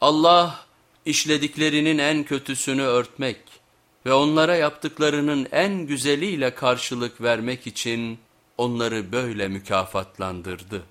Allah işlediklerinin en kötüsünü örtmek ve onlara yaptıklarının en güzeliyle karşılık vermek için onları böyle mükafatlandırdı.